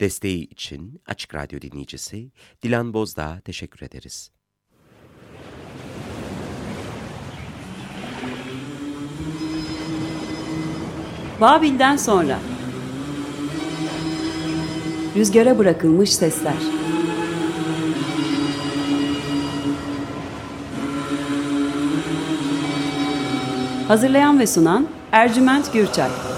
Desteği için Açık Radyo dinleyicisi Dilan Bozdağ'a teşekkür ederiz. Babil'den sonra. Rüzgara bırakılmış sesler. Hazırlayan ve sunan Ercüment Gürçay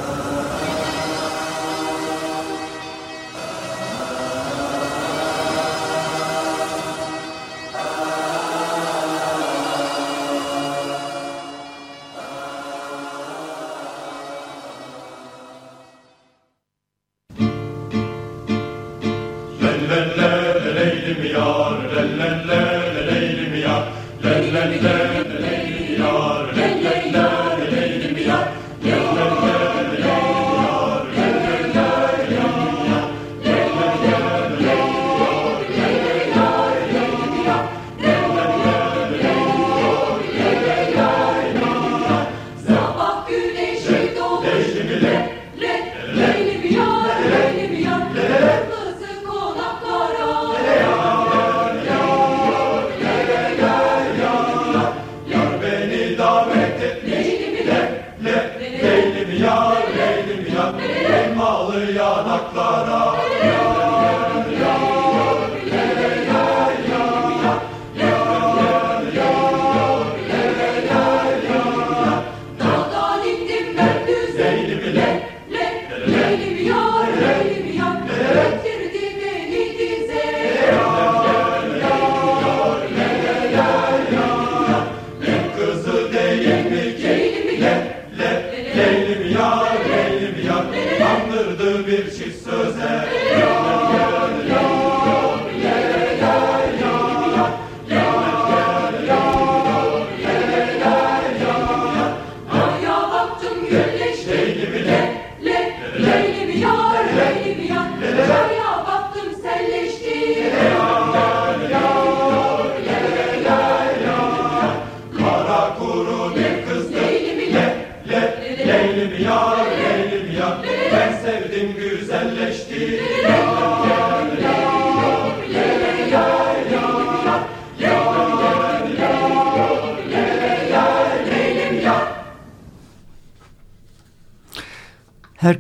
Savior, Savior.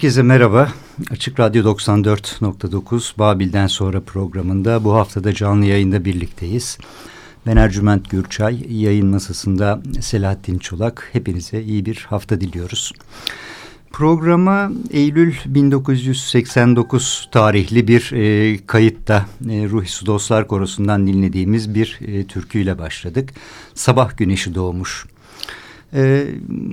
Herkese merhaba. Açık Radyo 94.9 Babil'den sonra programında bu haftada canlı yayında birlikteyiz. Ben Ercüment Gürçay, yayın masasında Selahattin Çolak. Hepinize iyi bir hafta diliyoruz. Programa Eylül 1989 tarihli bir e, kayıtta e, Ruhi Dostlar Korosu'ndan dinlediğimiz bir e, türküyle başladık. Sabah güneşi doğmuş. E,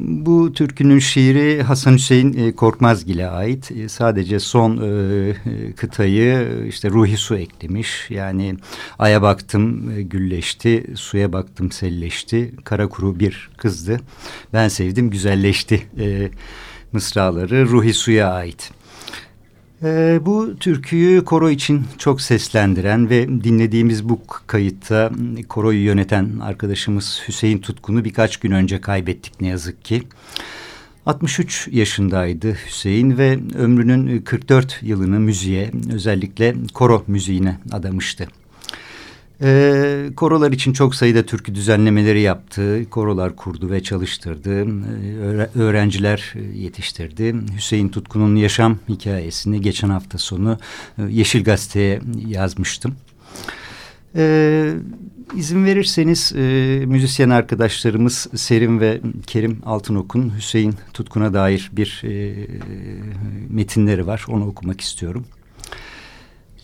bu türkünün şiiri Hasan Hüseyin e, Korkmazgil'e ait. E, sadece son e, kıtayı işte Ruhi Su eklemiş. Yani aya baktım e, gülleşti, suya baktım selleşti. Kara kuru bir kızdı. Ben sevdim güzelleşti e, mısraları Ruhi Su'ya ait. Ee, bu türküyü koro için çok seslendiren ve dinlediğimiz bu kayıtta koroyu yöneten arkadaşımız Hüseyin Tutkun'u birkaç gün önce kaybettik ne yazık ki. 63 yaşındaydı Hüseyin ve ömrünün 44 yılını müziğe özellikle koro müziğine adamıştı. E, korolar için çok sayıda türkü düzenlemeleri yaptı. Korolar kurdu ve çalıştırdı. E, öğrenciler yetiştirdi. Hüseyin Tutkun'un yaşam hikayesini geçen hafta sonu e, Yeşil Gazete'ye yazmıştım. E, izin verirseniz e, müzisyen arkadaşlarımız Serim ve Kerim Altınok'un Hüseyin Tutkun'a dair bir e, metinleri var. Onu okumak istiyorum.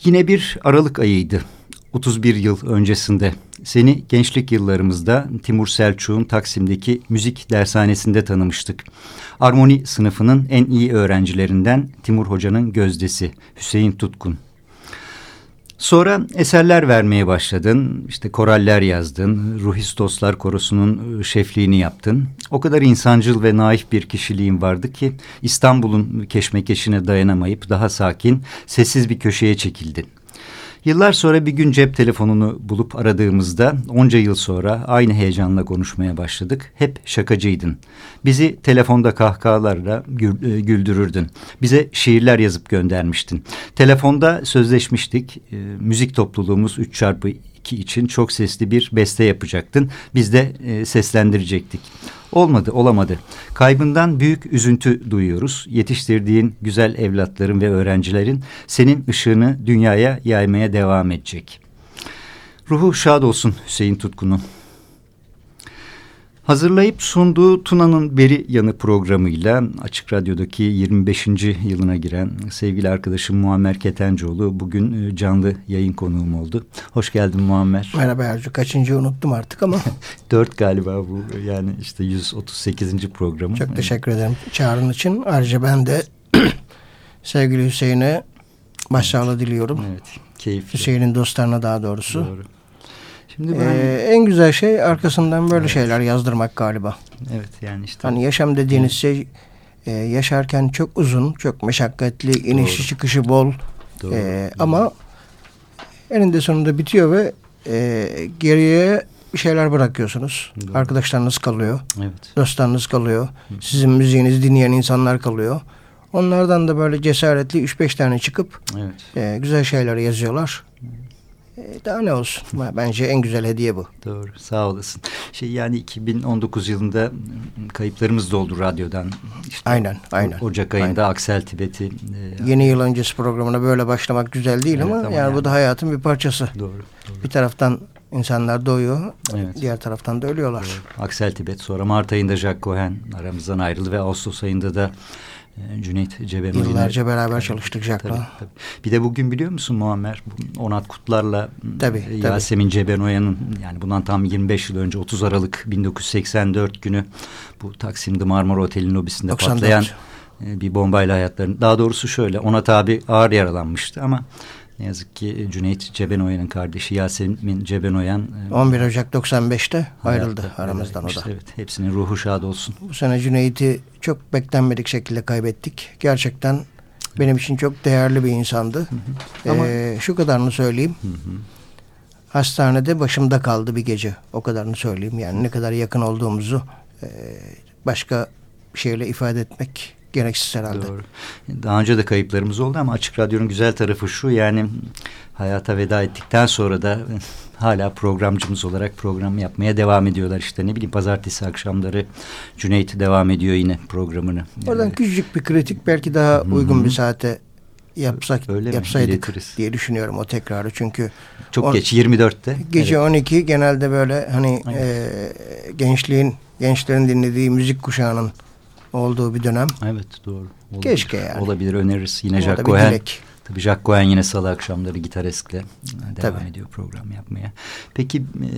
Yine bir Aralık ayıydı. 31 yıl öncesinde seni gençlik yıllarımızda Timur Selçuk'un Taksim'deki müzik dershanesinde tanımıştık. Armoni sınıfının en iyi öğrencilerinden Timur Hoca'nın gözdesi Hüseyin Tutkun. Sonra eserler vermeye başladın, işte koraller yazdın, Ruhistoslar Korosu'nun şefliğini yaptın. O kadar insancıl ve naif bir kişiliğin vardı ki İstanbul'un keşmekeşine dayanamayıp daha sakin, sessiz bir köşeye çekildin. Yıllar sonra bir gün cep telefonunu bulup aradığımızda onca yıl sonra aynı heyecanla konuşmaya başladık. Hep şakacıydın. Bizi telefonda kahkahalarla e, güldürürdün. Bize şiirler yazıp göndermiştin. Telefonda sözleşmiştik. E, müzik topluluğumuz 3 çarpı 2 için çok sesli bir beste yapacaktın. Biz de e, seslendirecektik. Olmadı, olamadı. Kaybından büyük üzüntü duyuyoruz. Yetiştirdiğin güzel evlatların ve öğrencilerin senin ışığını dünyaya yaymaya devam edecek. Ruhu şad olsun Hüseyin Tutkun'un. Hazırlayıp sunduğu Tuna'nın Beri Yanı programıyla Açık Radyo'daki 25. yılına giren sevgili arkadaşım Muammer Ketencoğlu bugün e, canlı yayın konuğum oldu. Hoş geldin Muammer. Merhaba Ercü. Kaçıncı unuttum artık ama. Dört galiba bu yani işte 138. programı. Çok teşekkür ederim çağrın için. Ayrıca ben de sevgili Hüseyin'e başsağlığı diliyorum. Evet keyifli. Hüseyin'in dostlarına daha doğrusu. Doğru. Şimdi ben... ee, en güzel şey arkasından böyle evet. şeyler yazdırmak galiba. Evet yani işte. Hani yaşam dediğiniz şey e, yaşarken çok uzun, çok meşakkatli, inişi çıkışı bol. Doğru. E, Doğru. Ama eninde sonunda bitiyor ve e, geriye bir şeyler bırakıyorsunuz. Doğru. Arkadaşlarınız kalıyor. Evet. Dostlarınız kalıyor. Hı. Sizin müziğinizi dinleyen insanlar kalıyor. Onlardan da böyle cesaretli 3-5 tane çıkıp evet. e, güzel şeyler yazıyorlar. E, daha ne olsun? Bence en güzel hediye bu. Doğru. Sağ olasın. Şey yani 2019 yılında kayıplarımız da oldu radyodan. İşte aynen, aynen. Ocak ayında aynen. Aksel Tibet'i. E, Yeni yıl öncesi programına böyle başlamak güzel değil evet, ama, ama yani, yani bu da hayatın bir parçası. Doğru. doğru. Bir taraftan insanlar doğuyor, evet. diğer taraftan da ölüyorlar. Doğru. Aksel Tibet sonra Mart ayında Jack Cohen aramızdan ayrıldı ve Ağustos ayında da ee, Cüneyt Cebenoğlu. Yıllarca beraber çalıştık Jack'la. Tabii, tabii. Bir de bugün biliyor musun Muammer? Onat Kutlar'la tabii, Yasemin tabii. Cebenoyan'ın yani bundan tam 25 yıl önce 30 Aralık 1984 günü bu Taksim'de Marmara Otel'in lobisinde 94. patlayan e, bir bombayla hayatlarını. Daha doğrusu şöyle Onat abi ağır yaralanmıştı ama ne yazık ki Cüneyt Cebenoyan'ın kardeşi Yasemin Cebenoyan 11 e, Ocak 95'te ayrıldı aramızdan o da. Evet, hepsinin ruhu şad olsun. Bu sene Cüneyt'i çok beklenmedik şekilde kaybettik. Gerçekten benim için çok değerli bir insandı. Hı hı. Ama ee, şu kadarını söyleyeyim. Hı hı. Hastanede başımda kaldı bir gece. O kadarını söyleyeyim. Yani ne kadar yakın olduğumuzu e, başka bir şeyle ifade etmek gereksiz herhalde. Doğru. Daha önce de kayıplarımız oldu ama Açık Radyo'nun güzel tarafı şu yani hayata veda ettikten sonra da hala programcımız olarak program yapmaya devam ediyorlar. işte ne bileyim pazartesi akşamları Cüneyt devam ediyor yine programını. Oradan yani, küçücük bir kritik belki daha -hı. uygun bir saate yapsak Öyle yapsaydık mi? diye düşünüyorum o tekrarı çünkü çok on, geç 24'te gece evet. 12 genelde böyle hani e, gençliğin gençlerin dinlediği müzik kuşağının olduğu bir dönem. Evet doğru. Olabilir. Keşke yani. Olabilir öneririz. Yine Jack Cohen. Tabii Jack Cohen yine salı akşamları gitareskle e, devam Tabii. ediyor program yapmaya. Peki e,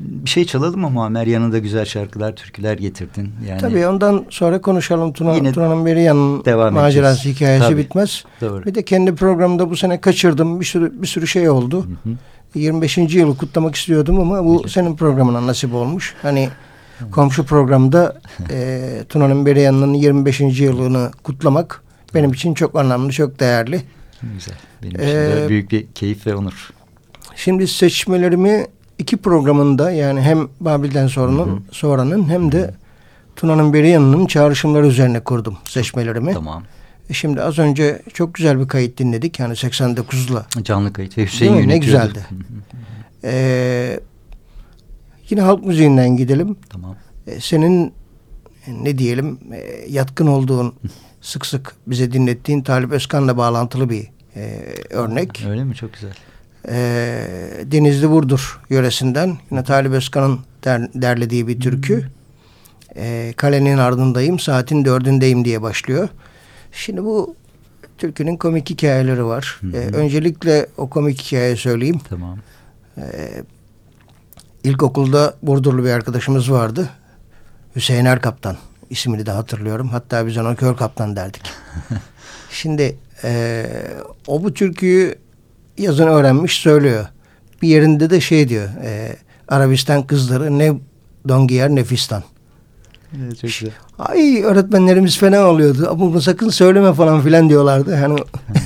bir şey çalalım mı Muammer? Yanında güzel şarkılar, türküler getirdin. Yani Tabii ondan sonra konuşalım. Tuna, Yine Tuna'nın beri yanın devam macerası edeceğiz. hikayesi Tabii. bitmez. Doğru. Bir de kendi programda bu sene kaçırdım. Bir sürü bir sürü şey oldu. Hı hı. 25. yılı kutlamak istiyordum ama bu senin programına nasip olmuş. Hani komşu programda e, Tuna'nın Bereyan'ın 25. yılını kutlamak benim için çok anlamlı, çok değerli. Güzel. Benim için de ee, büyük bir keyif ve onur. Şimdi seçmelerimi iki programında yani hem Babil'den sonranın, sonranın hem de Tuna'nın Bereyan'ın çağrışımları üzerine kurdum seçmelerimi. Tamam. E şimdi az önce çok güzel bir kayıt dinledik. Yani 89'la. Canlı kayıt ve Hüseyin yönetiyordu. Ne güzeldi. ee, Yine halk müziğinden gidelim. Tamam. E, senin e, ne diyelim e, yatkın olduğun sık sık bize dinlettiğin Talip Özkan'la bağlantılı bir e, örnek. Öyle mi? Çok güzel. E, Denizli Burdur yöresinden yine Talip Özkan'ın der, derlediği bir türkü. E, kalenin ardındayım, saatin dördündeyim diye başlıyor. Şimdi bu türkünün komik hikayeleri var. Hı hı. E, öncelikle o komik hikayeyi söyleyeyim. Tamam. E, İlkokulda Burdurlu bir arkadaşımız vardı. Hüseyin Erkaptan ismini de hatırlıyorum. Hatta biz ona Kör Kaptan derdik. Şimdi e, o bu türküyü yazın öğrenmiş söylüyor. Bir yerinde de şey diyor. E, Arabistan kızları ne don giyer ne fistan. Evet, çok güzel. Ay öğretmenlerimiz fena oluyordu. Ama bunu sakın söyleme falan filan diyorlardı. Hani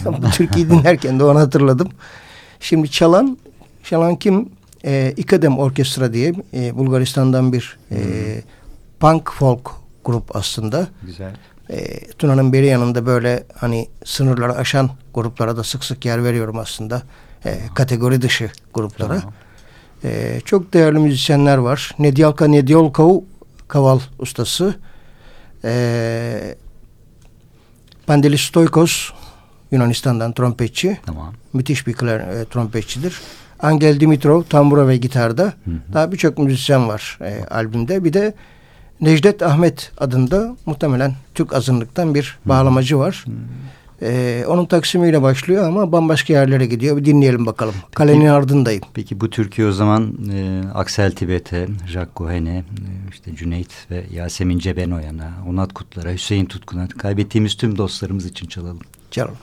bu türküyü dinlerken de onu hatırladım. Şimdi çalan, çalan kim? E, İkadem Orkestra diye e, Bulgaristan'dan bir e, punk folk grup aslında. Güzel. E, Tuna'nın beri yanında böyle hani sınırları aşan gruplara da sık sık yer veriyorum aslında. E, kategori dışı gruplara. Tamam. E, çok değerli müzisyenler var. Nedialka Nediolkov kaval ustası. E, Pandelis Stoikos Yunanistan'dan trompetçi. Tamam. Müthiş bir klar, e, trompetçidir. Angel Dimitrov tambura ve gitarda. Hı hı. Daha birçok müzisyen var e, albümde. Bir de Necdet Ahmet adında muhtemelen Türk azınlıktan bir bağlamacı var. Hı hı. Ee, onun taksimiyle başlıyor ama bambaşka yerlere gidiyor. Bir dinleyelim bakalım. Peki, Kalenin ardındayım. Peki bu türkü o zaman e, Aksel Tibet'e, Jacques Cohen'e, e, işte Cüneyt ve Yasemin Cebenoyan'a, Onat Kutlar'a, Hüseyin Tutkun'a kaybettiğimiz tüm dostlarımız için çalalım. Çalalım.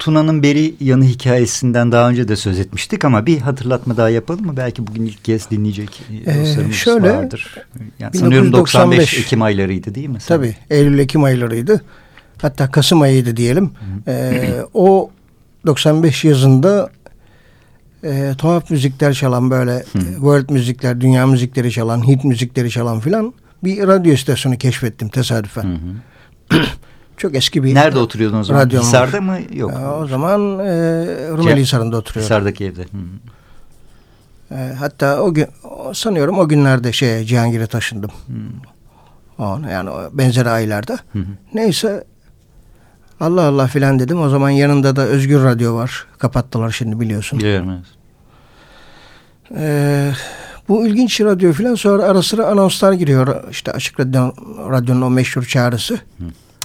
Tuna'nın beri yanı hikayesinden daha önce de söz etmiştik ama bir hatırlatma daha yapalım mı? Belki bugün ilk kez dinleyecek ee, dostlarımız şöyle, vardır. Yani 1995, sanıyorum 95 Ekim aylarıydı değil mi? Tabii Eylül-Ekim aylarıydı. Hatta Kasım ayıydı diyelim. Ee, o 95 yazında e, tuhaf müzikler çalan böyle e, world müzikler, dünya müzikleri çalan, hit müzikleri çalan filan bir radyo istasyonu keşfettim tesadüfen. Hı hı. Çok eski bir Nerede oturuyordun o zaman? Radyom Hisar'da mı? Yok. Ya, o zaman e, Rumeli Hisar'ında oturuyordum. Hisar'daki evde. Hı. E, hatta o gün sanıyorum o günlerde şey Cihangir'e taşındım. Hı. O, yani benzer aylarda. Hı hı. Neyse Allah Allah filan dedim. O zaman yanında da Özgür Radyo var. Kapattılar şimdi biliyorsun. Biliyorum evet. Ee, bu ilginç radyo filan sonra ara sıra anonslar giriyor. İşte Açık Radyo, Radyo'nun o meşhur çağrısı. Hı,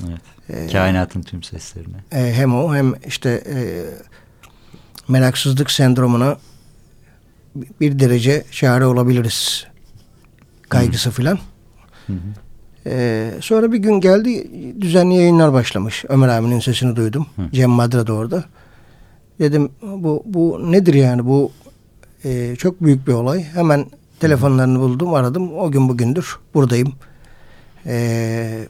evet. Ee, Kainatın tüm seslerini. E, hem o hem işte e, meraksızlık sendromuna bir derece çare olabiliriz kaygısı filan. Ee, sonra bir gün geldi düzenli yayınlar başlamış. Ömer abinin sesini duydum. Hı. Cem Madra da orada. Dedim bu, bu nedir yani bu e, çok büyük bir olay. Hemen telefonlarını buldum aradım. O gün bugündür buradayım. Ee,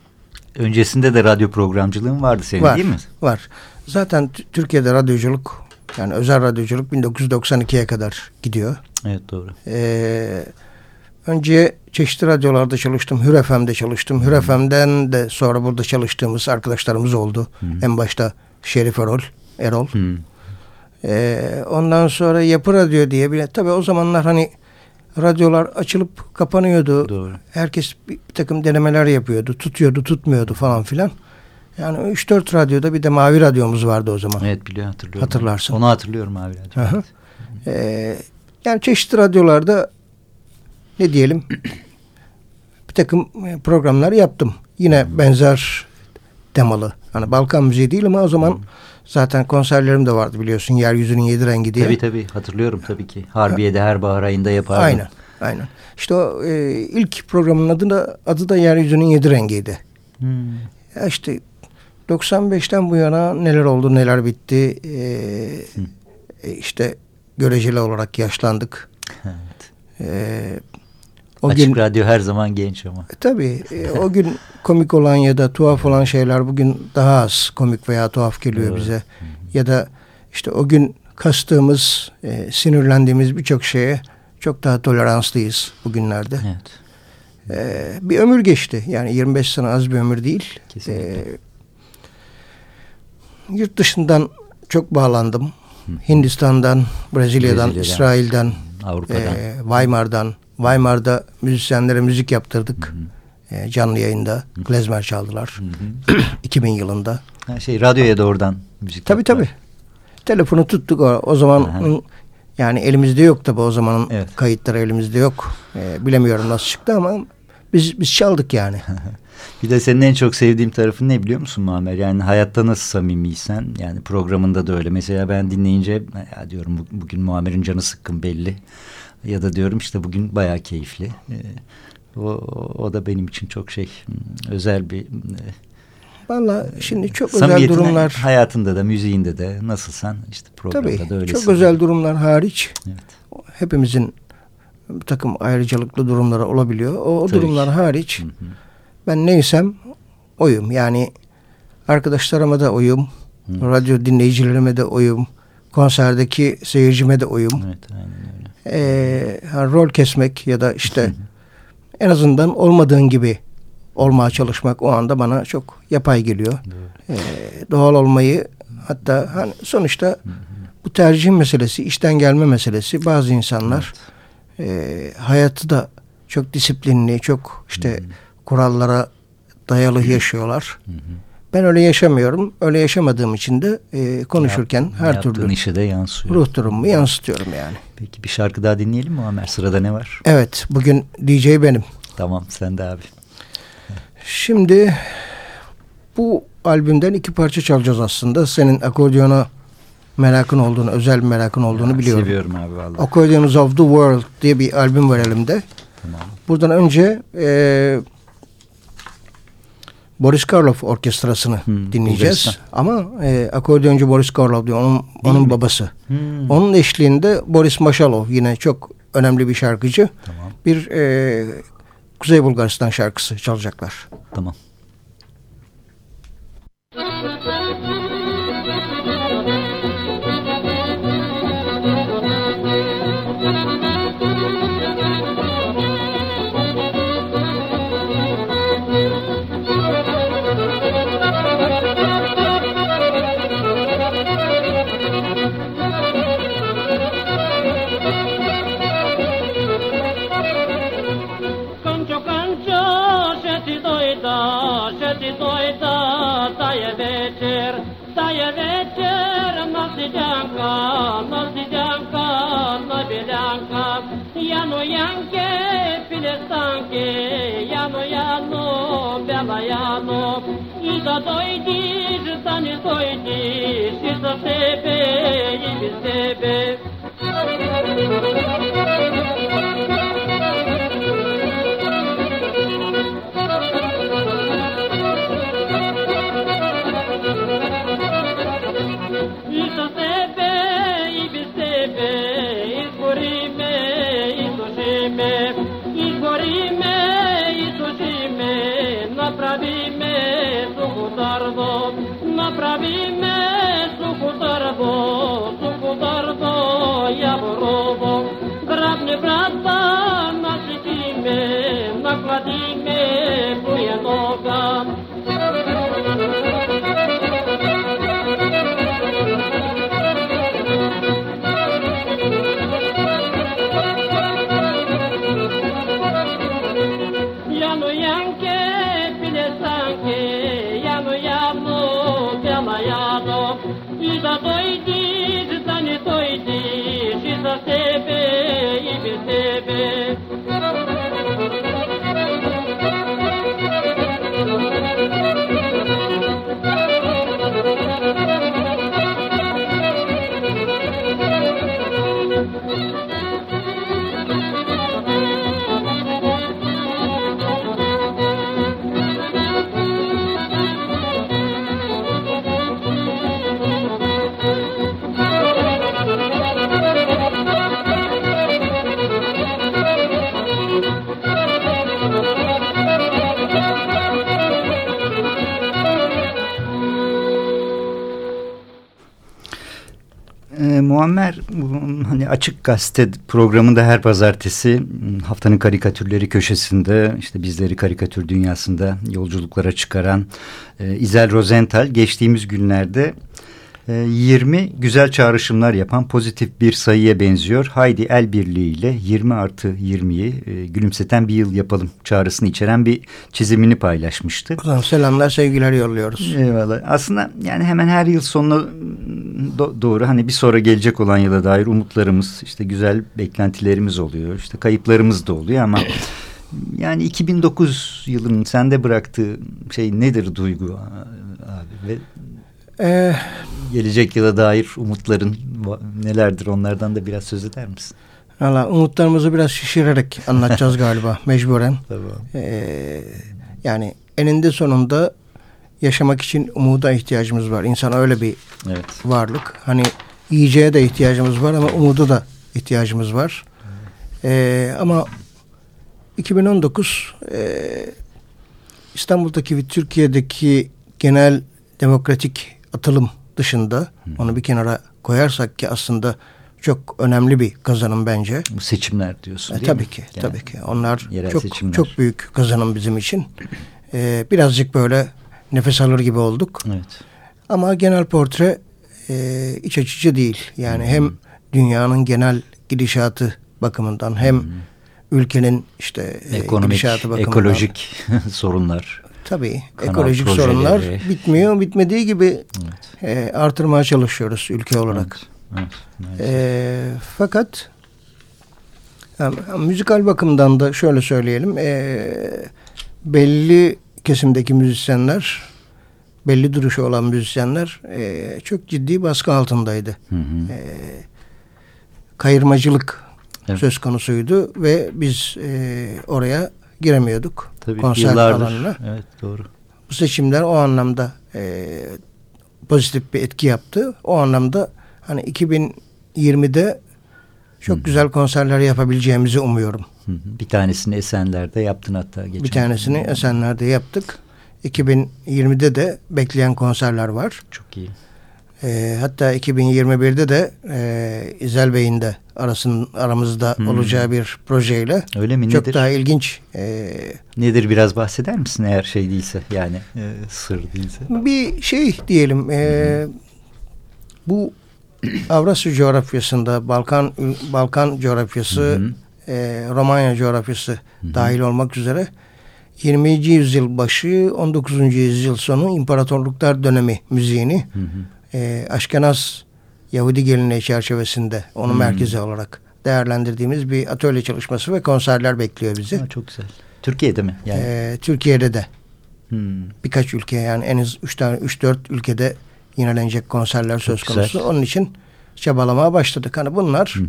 Öncesinde de radyo programcılığın vardı senin var, değil mi? Var. Zaten Türkiye'de radyoculuk yani özel radyoculuk 1992'ye kadar gidiyor. Evet doğru. Ee, önce çeşitli radyolarda çalıştım. Hür FM'de çalıştım. Hür FM'den de sonra burada çalıştığımız arkadaşlarımız oldu. Hı. En başta Şerif Erol. Erol. Hı. Ee, ondan sonra Yapı Radyo diye bile tabii o zamanlar hani radyolar açılıp kapanıyordu. Doğru. Herkes bir, bir takım denemeler yapıyordu. Tutuyordu, tutmuyordu falan filan. Yani 3-4 radyoda bir de Mavi Radyomuz vardı o zaman. Evet biliyorum hatırlıyorum. Hatırlarsın. Onu hatırlıyorum Mavi Radyo. Hı Ee, yani çeşitli radyolarda ne diyelim bir takım e, programlar yaptım. Yine benzer temalı. Hani Balkan müziği değil ama o zaman hmm. Zaten konserlerim de vardı biliyorsun. Yeryüzünün yedi rengi diye. Tabii tabii hatırlıyorum tabii ki. Harbiye'de her bahar ayında yapardım. Aynen. Aynen. İşte o e, ilk programın adı da, adı da Yeryüzünün Yedi Rengi'ydi. Hmm. Ya işte 95'ten bu yana neler oldu neler bitti. Ee, hmm. işte göreceli olarak yaşlandık. Evet. Ee, o Açık gün, radyo her zaman genç ama. E, tabii. E, o gün komik olan ya da tuhaf olan şeyler bugün daha az komik veya tuhaf geliyor Doğru. bize. Hı -hı. Ya da işte o gün kastığımız, e, sinirlendiğimiz birçok şeye çok daha toleranslıyız bugünlerde. Evet. Ee, bir ömür geçti. Yani 25 sene az bir ömür değil. Kesinlikle. Ee, yurt dışından çok bağlandım. Hı. Hindistan'dan, Brezilya'dan, Brezilya'dan İsrail'den, Avrupa'dan, e, Weimar'dan. Weimar'da müzisyenlere müzik yaptırdık. Hı hı. E, canlı yayında. Klezmer çaldılar. Hı hı. 2000 yılında. Ha, şey radyoya doğrudan müzik Tabii yaptılar. tabii. Telefonu tuttuk o, o zaman yani elimizde yok tabii o zamanın evet. kayıtları elimizde yok. E, bilemiyorum nasıl çıktı ama biz biz çaldık yani. Bir de senin en çok sevdiğim tarafın ne biliyor musun Muammer? Yani hayatta nasıl samimiysen yani programında da öyle. Mesela ben dinleyince ya diyorum bugün Muammer'in canı sıkkın belli. Ya da diyorum işte bugün bayağı keyifli. Ee, o, o da benim için çok şey hmm, özel bir... E, Valla şimdi çok özel durumlar... Hayatında da müziğinde de nasılsan işte programda Tabii, da öylesin. Çok özel durumlar hariç evet. hepimizin bir takım ayrıcalıklı durumları olabiliyor. O, o durumlar hariç... Hı hı ben neysem oyum. Yani arkadaşlarıma da oyum. Hı. Radyo dinleyicilerime de oyum. Konserdeki seyircime de oyum. Evet, aynen öyle. Ee, rol kesmek ya da işte en azından olmadığın gibi olmaya çalışmak o anda bana çok yapay geliyor. Ee, doğal olmayı hatta hani sonuçta hı hı. bu tercih meselesi, işten gelme meselesi bazı insanlar evet. e, hayatı da çok disiplinli, çok işte hı kurallara dayalı yaşıyorlar. Hı hı. Ben öyle yaşamıyorum. Öyle yaşamadığım için de e, konuşurken Yap, her türlü işe de yansıyor. ruh durumumu yansıtıyorum yani. Peki bir şarkı daha dinleyelim mi Ömer? Sırada ne var? Evet. Bugün DJ benim. Tamam. Sen de abi. Şimdi bu albümden iki parça çalacağız aslında. Senin akordiyona merakın olduğunu, özel bir merakın olduğunu ya, biliyorum. Seviyorum abi vallahi. Accordions of the World diye bir albüm var elimde. Tamam. Buradan önce e, Boris Karloff orkestrasını hmm, dinleyeceğiz. Bulgaristan. Ama e, akordeoncu Boris Karloff diyor onun, onun babası. Hmm. Onun eşliğinde Boris Maşalov yine çok önemli bir şarkıcı. Tamam. Bir e, Kuzey Bulgaristan şarkısı çalacaklar. Tamam. Bajano i da dojdiš, da ne dojdiš, i za tebe i bez tebe. Muammer hani açık gazete programında her pazartesi haftanın karikatürleri köşesinde işte bizleri karikatür dünyasında yolculuklara çıkaran e, İzel Rosenthal geçtiğimiz günlerde 20 ee, güzel çağrışımlar yapan pozitif bir sayıya benziyor. Haydi el birliğiyle 20 artı 20'yi e, gülümseten bir yıl yapalım çağrısını içeren bir çizimini paylaşmıştı. O selamlar sevgiler yolluyoruz. Eyvallah. Aslında yani hemen her yıl sonuna do doğru hani bir sonra gelecek olan yıla dair umutlarımız işte güzel beklentilerimiz oluyor. işte kayıplarımız da oluyor ama yani 2009 yılının sende bıraktığı şey nedir duygu abi ve ee, Gelecek yıla dair umutların nelerdir onlardan da biraz söz eder misin? Valla umutlarımızı biraz şişirerek anlatacağız galiba mecburen. Tamam. Ee, yani eninde sonunda yaşamak için umuda ihtiyacımız var. İnsan öyle bir evet. varlık. Hani yiyeceğe de ihtiyacımız var ama umuda da ihtiyacımız var. Ee, ama 2019 e, İstanbul'daki ve Türkiye'deki genel demokratik atılım dışında Hı. onu bir kenara koyarsak ki aslında çok önemli bir kazanım bence. Bu seçimler diyorsun e, tabii mi? ki, yani, tabii ki. Onlar çok seçimler. çok büyük kazanım bizim için. Ee, birazcık böyle nefes alır gibi olduk. Evet. Ama genel portre e, iç açıcı değil. Yani Hı. hem dünyanın genel gidişatı bakımından hem Hı. ülkenin işte e, Ekonomik, gidişatı bakımından. ekolojik sorunlar. Tabii Kanal ekolojik projeleri. sorunlar bitmiyor. Bitmediği gibi evet. e, artırmaya çalışıyoruz ülke olarak. Evet. Evet. E, fakat yani, müzikal bakımdan da şöyle söyleyelim. E, belli kesimdeki müzisyenler belli duruşu olan müzisyenler e, çok ciddi baskı altındaydı. Hı hı. E, kayırmacılık evet. söz konusuydu ve biz e, oraya giremiyorduk Tabii konser yıllardır. alanına. Evet doğru. Bu seçimler o anlamda e, pozitif bir etki yaptı. O anlamda hani 2020'de çok Hı. güzel konserler yapabileceğimizi umuyorum. Hı. Bir tanesini Esenler'de yaptın hatta. Geçen bir tanesini Hı. Esenler'de yaptık. 2020'de de bekleyen konserler var. Çok iyi. E, hatta 2021'de de e, İzel Bey'in de arasının aramızda hmm. olacağı bir projeyle. Öyle mi? Çok nedir? daha ilginç. E, nedir biraz bahseder misin eğer şey değilse yani e, sır değilse? Bir şey diyelim. E, hmm. Bu Avrasya coğrafyasında Balkan Balkan coğrafyası, hmm. e, Romanya coğrafyası hmm. dahil olmak üzere 20. yüzyıl başı 19. yüzyıl sonu imparatorluklar dönemi müziğini hı e, Aşkenaz Yahudi geleneği çerçevesinde onu hmm. merkezi olarak değerlendirdiğimiz bir atölye çalışması ve konserler bekliyor bizi. Ha, çok güzel. Türkiye'de mi? Yani? Ee, Türkiye'de de. Hmm. Birkaç ülke yani en az 3 tane 3 4 ülkede yenilenecek konserler söz çok konusu. Güzel. Onun için çabalamaya başladık. Hani bunlar hı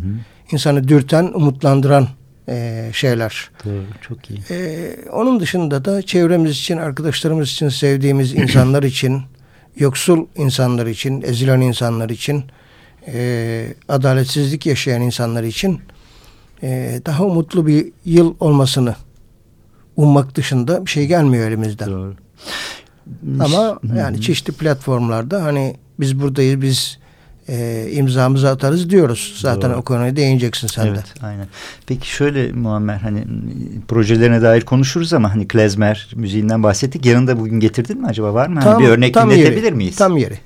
insanı dürten, umutlandıran e, şeyler. Doğru, çok iyi. E, onun dışında da çevremiz için, arkadaşlarımız için, sevdiğimiz insanlar için yoksul insanlar için, ezilen insanlar için, e, adaletsizlik yaşayan insanlar için e, daha umutlu bir yıl olmasını ummak dışında bir şey gelmiyor elimizden. Doğru. Ama yani çeşitli platformlarda hani biz buradayız, biz e, imzamızı atarız diyoruz. Zaten Doğru. o konuya değineceksin sen evet, de. Aynen. Peki şöyle Muammer hani projelerine dair konuşuruz ama hani klezmer müziğinden bahsettik. Yanında bugün getirdin mi acaba var mı? Tam, hani bir örnek tam dinletebilir yeri, miyiz? Tam yeri.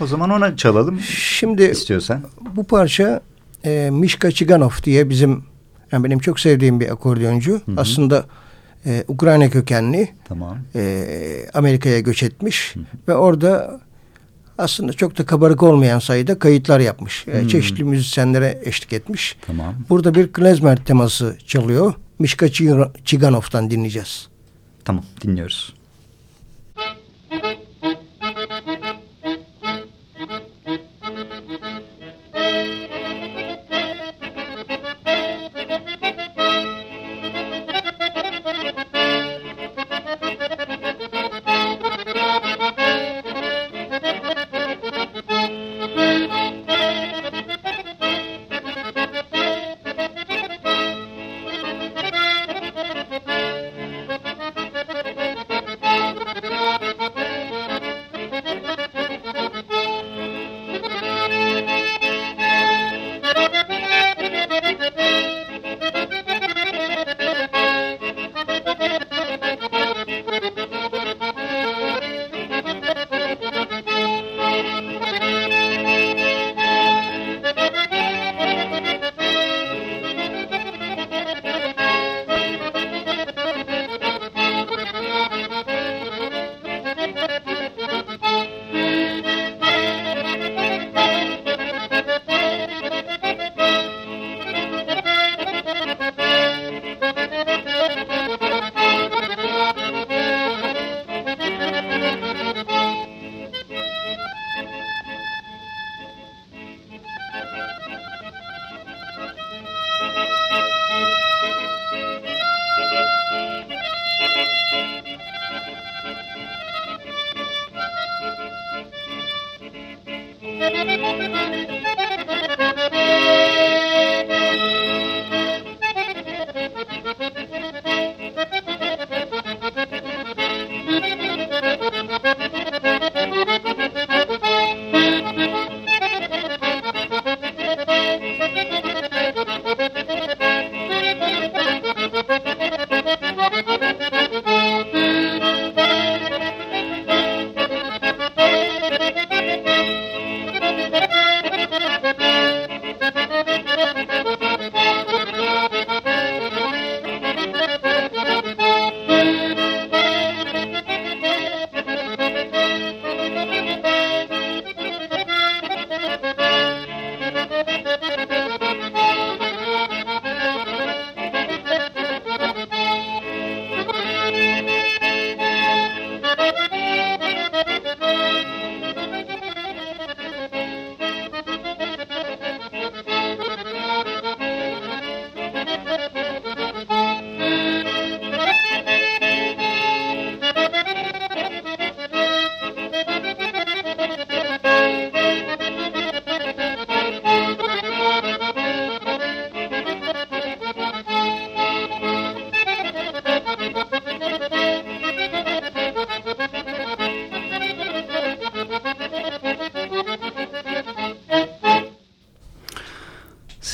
O zaman ona çalalım. Şimdi istiyorsan. Bu parça e, Mişka Çiganov diye bizim yani benim çok sevdiğim bir akordeoncu. Hı hı. Aslında e, Ukrayna kökenli. Tamam. E, Amerika'ya göç etmiş hı hı. ve orada aslında çok da kabarık olmayan sayıda kayıtlar yapmış. Hmm. Çeşitli müzisyenlere eşlik etmiş. Tamam. Burada bir klezmer teması çalıyor. Mişka Çiganov'tan dinleyeceğiz. Tamam dinliyoruz.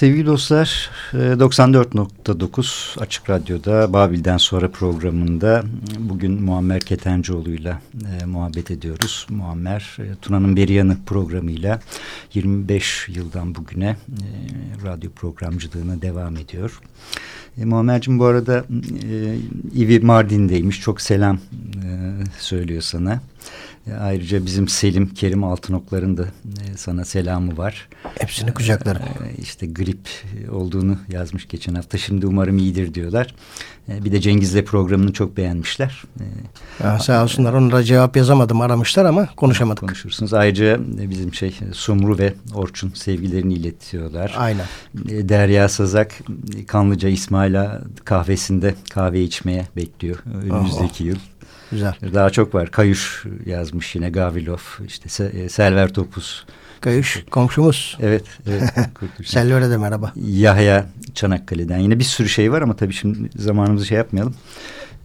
Sevgili dostlar 94.9 Açık Radyo'da Babil'den sonra programında bugün Muammer Ketencoğlu'yla e, muhabbet ediyoruz. Muammer e, Tuna'nın Beriyanı programıyla 25 yıldan bugüne e, radyo programcılığına devam ediyor. E, Muammer'cim bu arada e, İvi Mardin'deymiş çok selam e, söylüyor sana. E, ayrıca bizim Selim Kerim Altınoklar'ın da e, sana selamı var. Hepsini kucaklarım. E, işte grip olduğunu yazmış geçen hafta. Şimdi umarım iyidir diyorlar. Bir de Cengiz'le programını çok beğenmişler. Ya, sağ olsunlar. Onlara cevap yazamadım. Aramışlar ama konuşamadık. Konuşursunuz. Ayrıca bizim şey Sumru ve Orçun sevgilerini iletiyorlar. Aynen. Derya Sazak Kanlıca İsmail'a kahvesinde kahve içmeye bekliyor önümüzdeki oh. yıl. Güzel. Daha çok var. Kayuş yazmış yine Gavilov, işte e, Selver Topuz. Kayuş komşumuz. Evet. evet Selver'e de merhaba. Yahya Çanakkale'den. Yine bir sürü şey var ama tabii şimdi zamanımızı şey yapmayalım.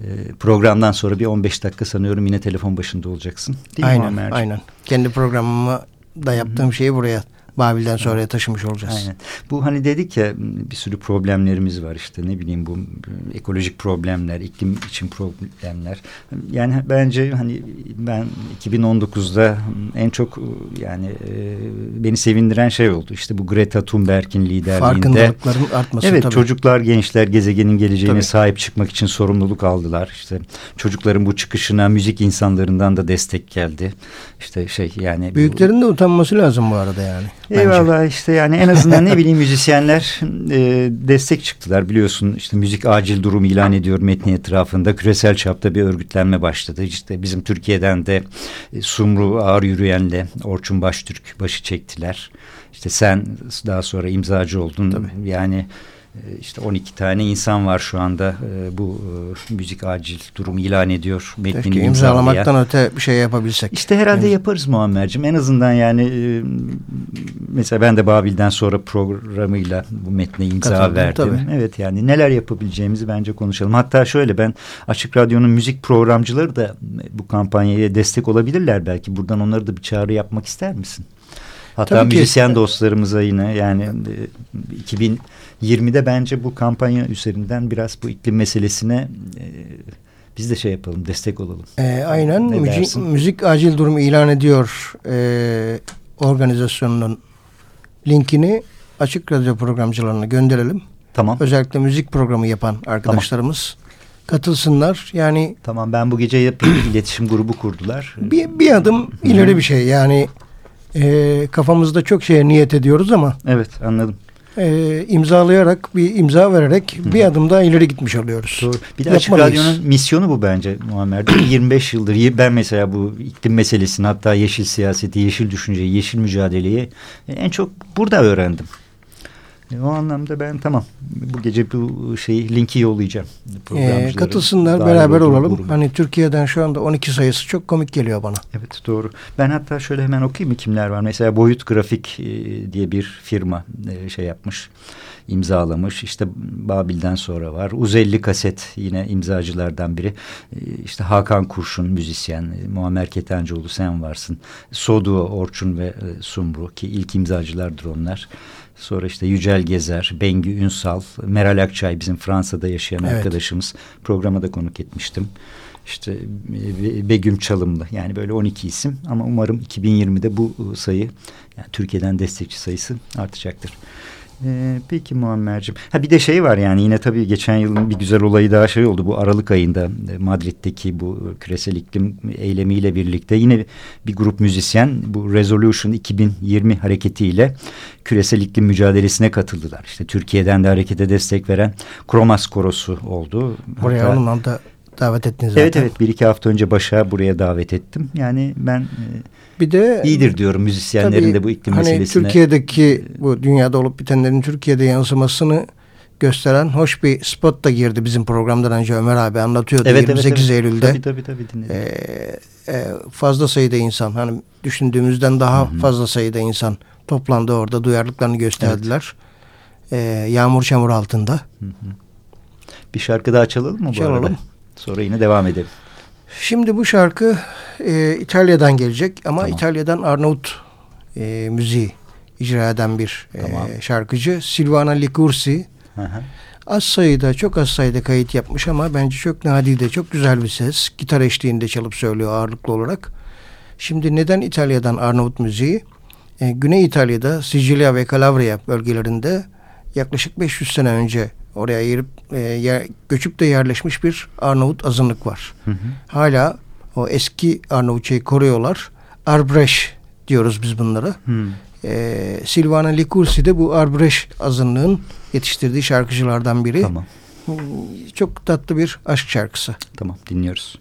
Ee, programdan sonra bir 15 dakika sanıyorum yine telefon başında olacaksın. Değil aynen, mi Aynen. Kendi programımı da yaptığım şeyi buraya Babil'den sonraya taşımış olacağız. Aynen. Bu hani dedik ya bir sürü problemlerimiz var işte ne bileyim bu ekolojik problemler, iklim için problemler. Yani bence hani ben 2019'da en çok yani e, beni sevindiren şey oldu. İşte bu Greta Thunberg'in liderliğinde. Farkındalıkların artması Evet tabii. çocuklar, gençler gezegenin geleceğine tabii. sahip çıkmak için sorumluluk aldılar. İşte çocukların bu çıkışına müzik insanlarından da destek geldi. İşte şey yani. Büyüklerin bu, de utanması lazım bu arada yani. Eyvallah işte yani en azından ne bileyim müzisyenler e, destek çıktılar biliyorsun işte müzik acil durum ilan ediyor metni etrafında küresel çapta bir örgütlenme başladı. İşte bizim Türkiye'den de e, Sumru Ağır Yürüyen'le Orçun Baştürk başı çektiler. İşte sen daha sonra imzacı oldun. Tabii. Yani işte 12 tane insan var şu anda e, bu e, müzik acil durum ilan ediyor. Keşke imzalamaktan öte bir şey yapabilsek. İşte herhalde yani. yaparız Muammer'cim. En azından yani e, mesela ben de Babil'den sonra programıyla bu metne imza Katıldım, verdim. Tabii. Evet yani neler yapabileceğimizi bence konuşalım. Hatta şöyle ben Açık Radyo'nun müzik programcıları da bu kampanyaya destek olabilirler belki. Buradan onları da bir çağrı yapmak ister misin? Hatta Tabii müzisyen ki. dostlarımıza yine yani 2020'de bence bu kampanya üzerinden biraz bu iklim meselesine e, biz de şey yapalım, destek olalım. E, aynen. Müzik, müzik acil durum ilan ediyor e, organizasyonunun linkini açık radyo programcılarına gönderelim. Tamam. Özellikle müzik programı yapan arkadaşlarımız tamam. katılsınlar. Yani Tamam ben bu gece bir iletişim grubu kurdular. Bir, bir adım ileri bir şey. Yani e, kafamızda çok şeye niyet ediyoruz ama. Evet anladım. E, imzalayarak bir imza vererek Hı. bir adım daha ileri gitmiş oluyoruz. Doğru. Bir de Açık Radyo'nun misyonu bu bence Muammer. 25 yıldır ben mesela bu iklim meselesini hatta yeşil siyaseti, yeşil düşünceyi, yeşil mücadeleyi en çok burada öğrendim. E, o anlamda ben tamam bu gece bu şeyi linki yollayacağım. E, katılsınlar beraber olalım. Grubu. Hani Türkiye'den şu anda 12 sayısı çok komik geliyor bana. Evet doğru. Ben hatta şöyle hemen okuyayım mı kimler var. Mesela Boyut Grafik e, diye bir firma e, şey yapmış imzalamış. İşte Babil'den sonra var. Uzelli Kaset yine imzacılardan biri. İşte Hakan Kurşun müzisyen. Muammer Ketencoğlu sen varsın. Sodu, Orçun ve Sumru ki ilk imzacılardır onlar. Sonra işte Yücel Gezer, Bengi Ünsal, Meral Akçay bizim Fransa'da yaşayan evet. arkadaşımız. Programa da konuk etmiştim. İşte e, Begüm Çalımlı yani böyle 12 isim ama umarım 2020'de bu sayı yani Türkiye'den destekçi sayısı artacaktır. Ee, peki Muammer'cim. Ha bir de şey var yani yine tabii geçen yılın bir güzel olayı daha şey oldu. Bu Aralık ayında e, Madrid'deki bu küresel iklim eylemiyle birlikte yine bir grup müzisyen bu Resolution 2020 hareketiyle küresel iklim mücadelesine katıldılar. İşte Türkiye'den de harekete destek veren Kromas Korosu oldu. Buraya Hatta, onunla da davet ettiniz zaten. Evet evet bir iki hafta önce başa buraya davet ettim. Yani ben... E, bir de iyidir diyorum müzisyenlerin de bu iklim hani meselesine. Türkiye'deki bu dünyada olup bitenlerin Türkiye'de yansımasını gösteren hoş bir spot da girdi bizim programdan önce Ömer abi anlatıyordu evet, 28 evet, evet. Eylül'de. Tabii tabii tabii dinledim. Ee, e, fazla sayıda insan hani düşündüğümüzden daha Hı -hı. fazla sayıda insan toplandı orada duyarlılıklarını gösterdiler. Evet. Ee, yağmur çamur altında. Hı -hı. Bir şarkı daha çalalım mı bu çalalım. arada? Sonra yine devam edelim. Şimdi bu şarkı e, İtalya'dan gelecek ama tamam. İtalya'dan Arnavut e, müziği icra eden bir tamam. e, şarkıcı. Silvana Licursi. Hı hı. Az sayıda, çok az sayıda kayıt yapmış ama bence çok nadide, çok güzel bir ses. Gitar eşliğinde çalıp söylüyor ağırlıklı olarak. Şimdi neden İtalya'dan Arnavut müziği? Ee, Güney İtalya'da Sicilya ve Calabria bölgelerinde yaklaşık 500 sene önce oraya yerip, e, yer, göçüp de yerleşmiş bir Arnavut azınlık var. Hı hı. Hala o eski Arnavutçayı koruyorlar. Arbreş diyoruz biz bunlara. Hı. Ee, Silvana Likursi de bu Arbreş azınlığın yetiştirdiği şarkıcılardan biri. Tamam. Çok tatlı bir aşk şarkısı. Tamam dinliyoruz.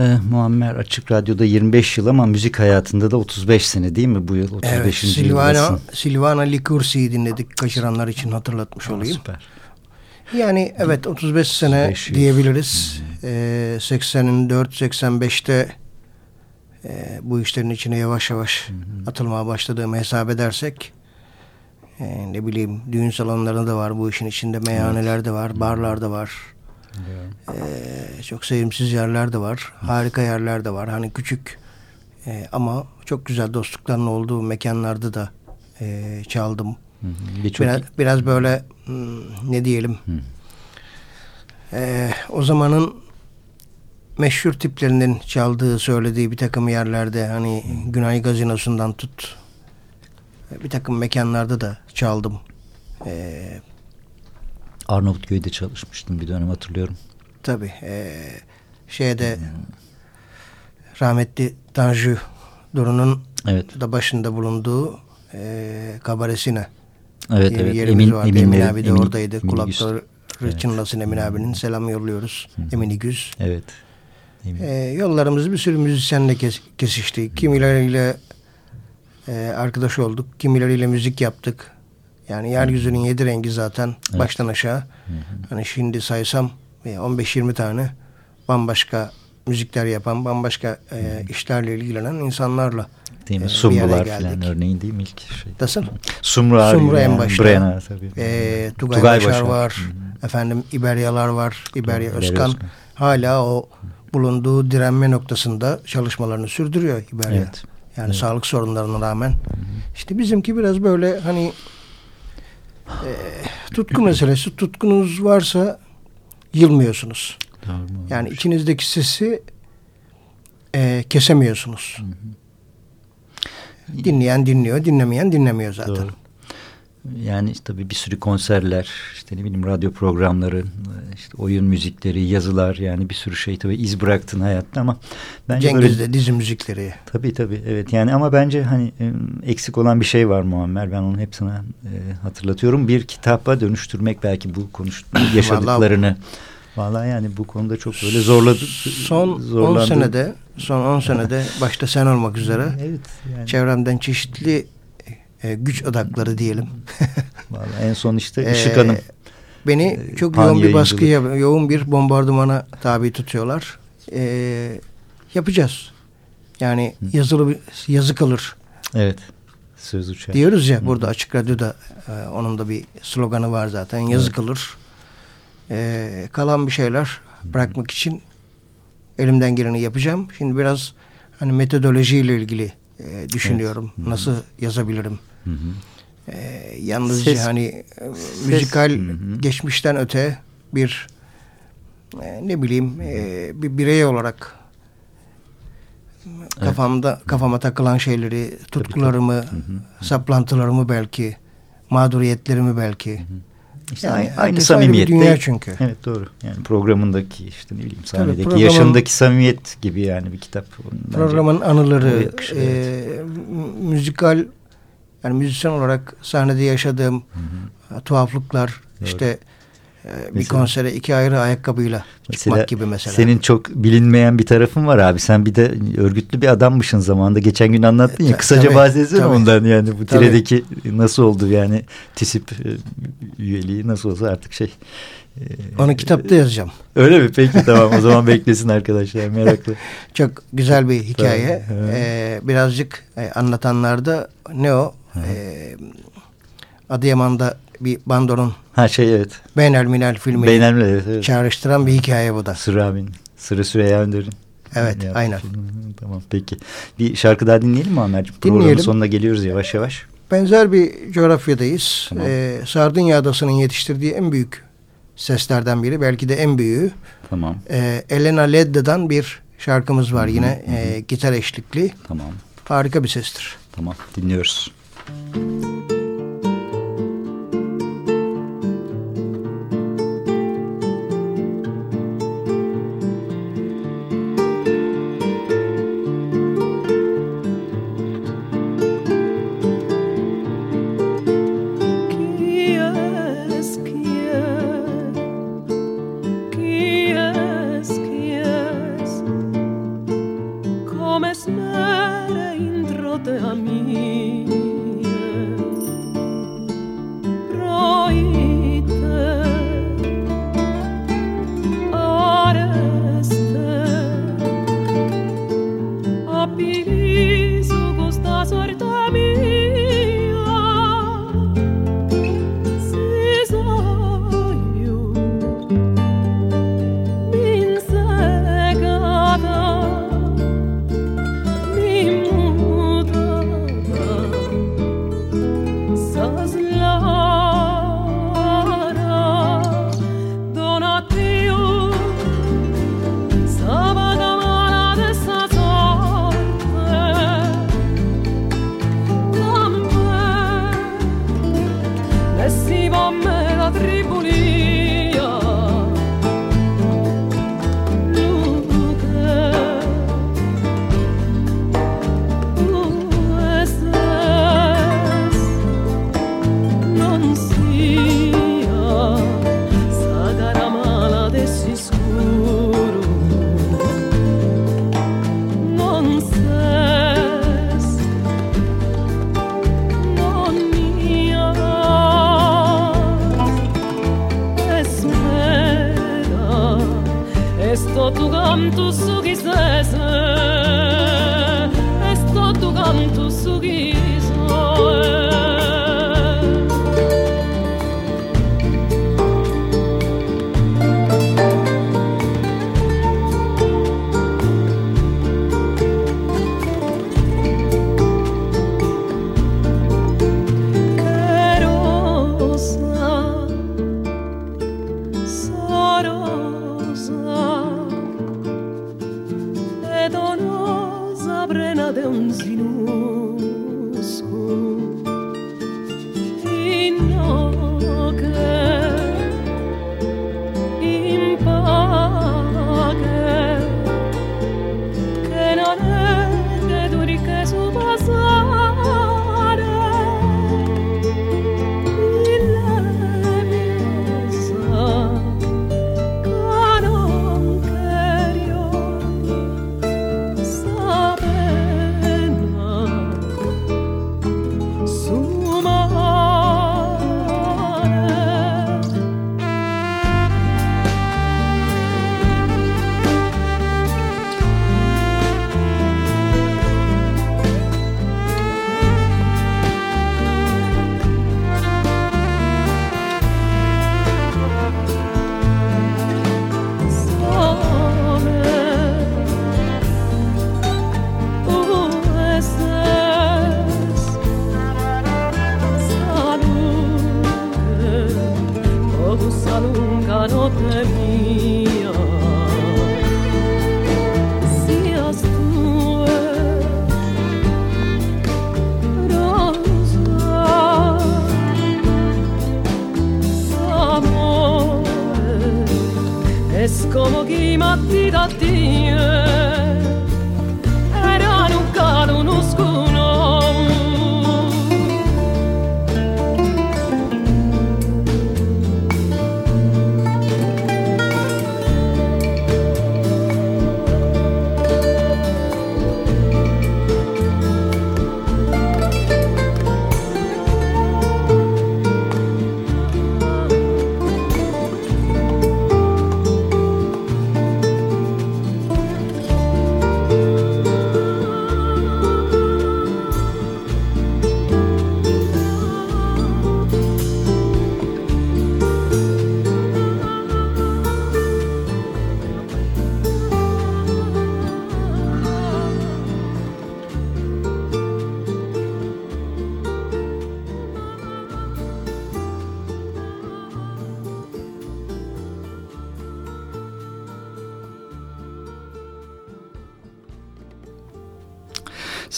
Ee, Muammer Açık Radyo'da 25 yıl ama müzik hayatında da 35 sene değil mi bu yıl? 35. Evet, Silvana, Silvana Likursi'yi dinledik. Kaçıranlar için hatırlatmış olayım. Süper. Yani evet 35 sene 35 diyebiliriz. Ee, 84-85'te e, bu işlerin içine yavaş yavaş hı. atılmaya başladığımı hesap edersek e, ne bileyim düğün salonlarında da var bu işin içinde meyhaneler de var, barlar da var. Ee, çok sevimsiz yerler de var. Harika yerler de var. Hani küçük e, ama çok güzel dostlukların olduğu mekanlarda da e, çaldım. Hı hı. Biraz, biraz böyle hmm, ne diyelim e, o zamanın meşhur tiplerinin çaldığı söylediği bir takım yerlerde hani. Günay Gazinosu'ndan tut bir takım mekanlarda da çaldım. Ee, Arnavutköy'de çalışmıştım bir dönem hatırlıyorum. Tabii. E, şeyde hmm. rahmetli Tanju Duru'nun evet. da başında bulunduğu e, kabaresine evet, evet. Emin, vardı. Emin, Emin abi de Emin, oradaydı. Emin Kulakları evet. çınlasın Emin abinin. Selam yolluyoruz. Hı. Emin İgüz. Evet. E, yollarımız bir sürü müzisyenle kes, kesişti. Kimileriyle e, arkadaş olduk. Kimileriyle müzik yaptık. Yani yeryüzünün yedi rengi zaten evet. baştan aşağı. Hı hı. Hani şimdi saysam 15-20 tane bambaşka müzikler yapan, bambaşka e, işlerle ilgilenen insanlarla değil mi? E, Sumrular falan örneğin değil mi ilk şey? Nasıl? Sumru, Sumru en başta. Brenner tabii. E, Tugay, Tugay Başar, Başar var. Hı-hı. Efendim İberyalar var. İberya Özkan. Özkan. Hala o bulunduğu direnme noktasında çalışmalarını sürdürüyor İberya. Evet. Yani evet. sağlık sorunlarına rağmen. Hı-hı. İşte bizimki biraz böyle hani e, tutku meselesi. Tutkunuz varsa yılmıyorsunuz. Yani içinizdeki sesi e, kesemiyorsunuz. Hı hı. Dinleyen dinliyor, dinlemeyen dinlemiyor zaten. Doğru. Yani işte tabii bir sürü konserler, işte ne bileyim radyo programları, işte oyun müzikleri, yazılar yani bir sürü şey tabii iz bıraktın hayatta ama bence Cengiz'de böyle, dizi müzikleri. Tabii tabii evet yani ama bence hani eksik olan bir şey var Muammer. Ben onu hep sana e, hatırlatıyorum. Bir kitaba dönüştürmek belki bu konuş yaşadıklarını. Vallahi yani bu konuda çok böyle zorladı. Son 10 senede, son 10 senede başta sen olmak üzere evet, yani. çevremden çeşitli e, güç odakları diyelim. Vallahi en son işte Işık Hanım. Beni e, çok yoğun bir baskıya, yoğun bir bombardımana tabi tutuyorlar. E, yapacağız. Yani Hı. yazılı yazı kalır. Evet. Söz uçar. Diyoruz ya Hı. burada Açık Radyo'da e, onun da bir sloganı var zaten. Yazı evet. kalır e, kalan bir şeyler bırakmak için elimden geleni yapacağım. Şimdi biraz hani metodolojiyle ilgili e, düşünüyorum. Evet. Nasıl yazabilirim? Hı hı. E, yalnızca Ses, hani e, müzikal hı hı. geçmişten öte bir e, ne bileyim e, bir birey olarak kafamda evet. kafama takılan şeyleri, tutkularımı, hı hı. saplantılarımı belki, mağduriyetlerimi belki hı hı işte yani aynı samimiyette. dünya çünkü. Evet doğru. Yani programındaki işte ne bileyim sahnedeki Tabii, yaşındaki samimiyet gibi yani bir kitap. Programın anıları, yakışır, e, evet. müzikal yani müzisyen olarak sahnede yaşadığım Hı -hı. tuhaflıklar doğru. işte ee, bir mesela, konsere iki ayrı ayakkabıyla çıkmak gibi mesela. Senin çok bilinmeyen bir tarafın var abi. Sen bir de örgütlü bir adammışsın zamanında. Geçen gün anlattın ya. Kısaca bahsetsene ondan yani. Bu tiredeki nasıl oldu yani TİSİP e, üyeliği nasıl olsa artık şey. E, Onu kitapta yazacağım. Öyle mi? Peki tamam o zaman beklesin arkadaşlar meraklı. Çok güzel bir hikaye. ee, birazcık e, anlatanlarda ne o? Ee, Adıyaman'da bir bandonun ha şey evet. Beynel Minel filmini Beynel, evet, evet. çağrıştıran bir hikaye bu da. Sıra abin. Sıra Süreyya Önder'in. Evet yani aynen. Tamam peki. Bir şarkı daha dinleyelim mi Amer'cim? Programın sonuna geliyoruz yavaş yavaş. Benzer bir coğrafyadayız. Tamam. Ee, Sardunya Adası'nın yetiştirdiği en büyük seslerden biri. Belki de en büyüğü. Tamam. Ee, Elena Ledda'dan bir şarkımız var hı -hı, yine. Hı. E, gitar eşlikli. Tamam. Harika bir sestir. Tamam dinliyoruz. come smere intro te a mi.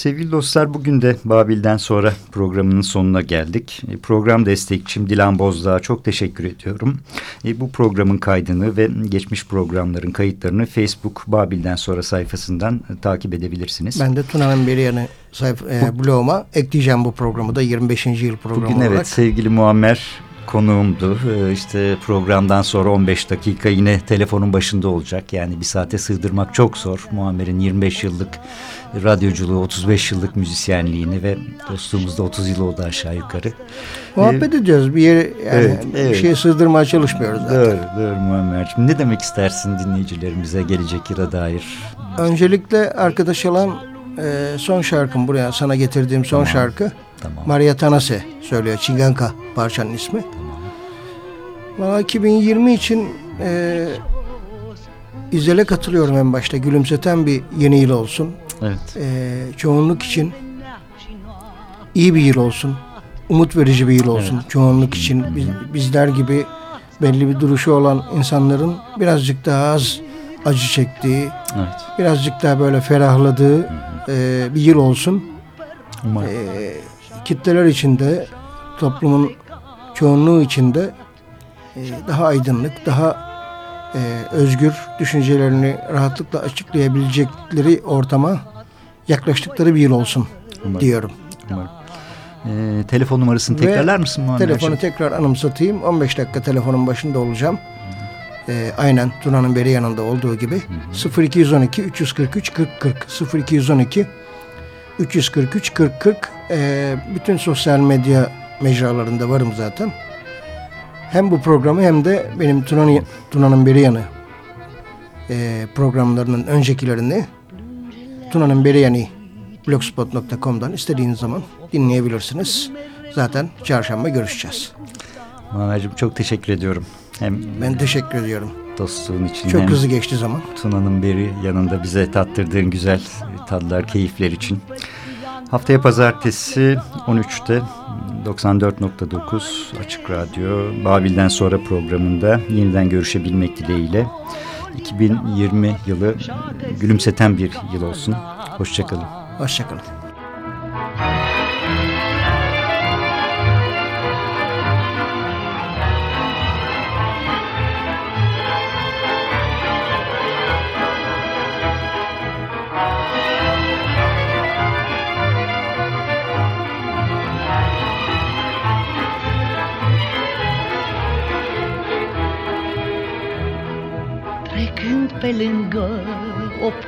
Sevgili dostlar bugün de Babil'den sonra programının sonuna geldik. E, program destekçim Dilan Bozdağ'a çok teşekkür ediyorum. E, bu programın kaydını ve geçmiş programların kayıtlarını Facebook Babil'den sonra sayfasından e, takip edebilirsiniz. Ben de Tuna'nın bir yanı sayfa, e, bloguma ekleyeceğim bu programı da 25. yıl programı bugün, olarak. evet sevgili Muammer konuğumdu. Ee, işte programdan sonra 15 dakika yine telefonun başında olacak. Yani bir saate sığdırmak çok zor. Muammer'in 25 yıllık radyoculuğu, 35 yıllık müzisyenliğini ve dostluğumuzda 30 yıl oldu aşağı yukarı. Muhabbet ee, ediyoruz. Bir yere yani evet, evet. bir şeye sığdırmaya çalışmıyoruz zaten. Doğru, doğru Muammer'cim. Ne demek istersin dinleyicilerimize gelecek yıla dair? Öncelikle arkadaş olan e, son şarkım buraya sana getirdiğim son tamam. şarkı. Tamam. Maria Tanase söylüyor. Çinganka parçanın ismi. Valla 2020 için e, İzel'e katılıyorum en başta. Gülümseten bir yeni yıl olsun. Evet. E, çoğunluk için iyi bir yıl olsun. Umut verici bir yıl olsun. Evet. Çoğunluk için biz, bizler gibi belli bir duruşu olan insanların birazcık daha az acı çektiği, evet. birazcık daha böyle ferahladığı e, bir yıl olsun. Umarım. E, kitleler içinde, toplumun çoğunluğu içinde e, daha aydınlık, daha e, özgür düşüncelerini rahatlıkla açıklayabilecekleri ortama yaklaştıkları bir yıl olsun Umarım. diyorum. Umarım. E, telefon numarasını tekrarlar mısın Muhammed Telefonu tekrar anımsatayım. 15 dakika telefonun başında olacağım. E, aynen Tuna'nın beri yanında olduğu gibi. Hı hı. 0212 343 40 40 0212 343 40 40 e, bütün sosyal medya mecralarında varım zaten. Hem bu programı hem de benim Tuna'nın Tuna'nın beri yanı e, programlarının öncekilerini Tuna'nın beri yanı blogspot.com'dan istediğiniz zaman dinleyebilirsiniz. Zaten çarşamba görüşeceğiz. Muammer'cim çok teşekkür ediyorum. Hem ben teşekkür ediyorum. Dostluğun için. Çok hızlı geçti zaman. Tuna'nın beri yanında bize tattırdığın güzel tadlar, keyifler için. Haftaya pazartesi 13'te 94.9 Açık Radyo Babil'den sonra programında yeniden görüşebilmek dileğiyle 2020 yılı gülümseten bir yıl olsun. Hoşçakalın. Hoşçakalın.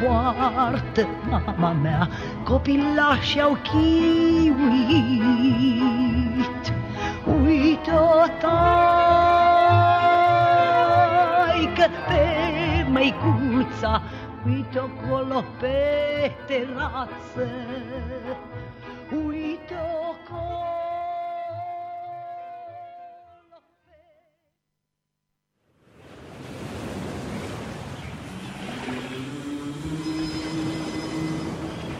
Poartă mama mea Copilași au chiuit. Uită-o taică pe măicuța Uite acolo pe terasă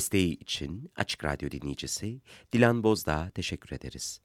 Desteği için Açık Radyo dinleyicisi Dilan Bozdağ'a teşekkür ederiz.